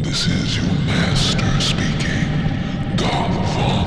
This is your master speaking, Goth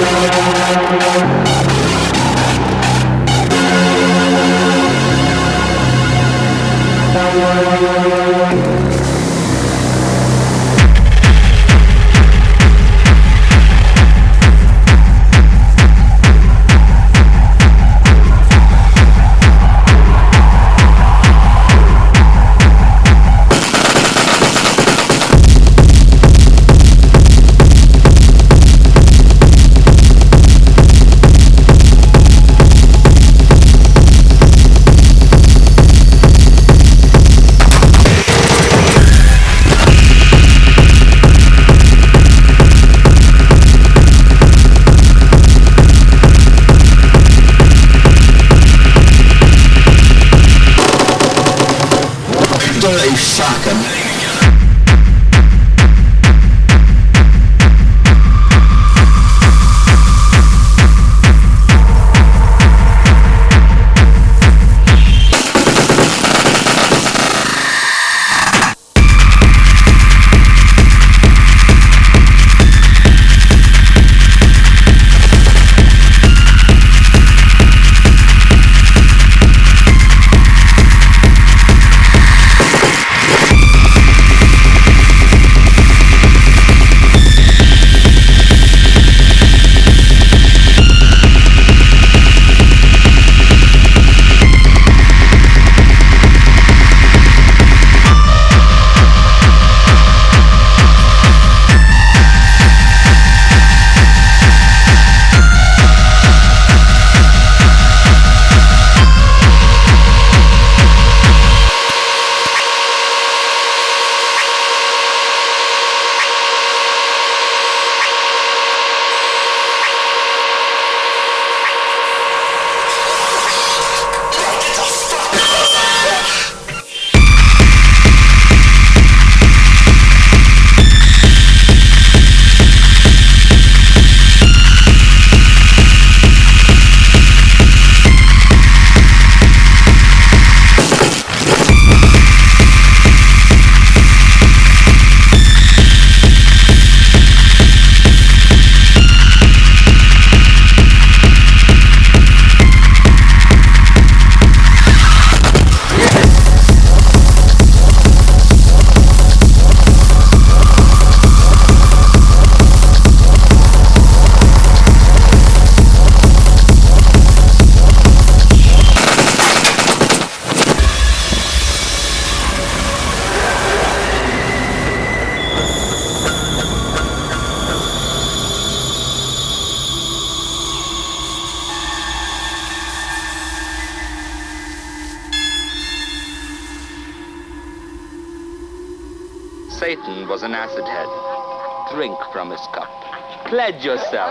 Thank you. yourself.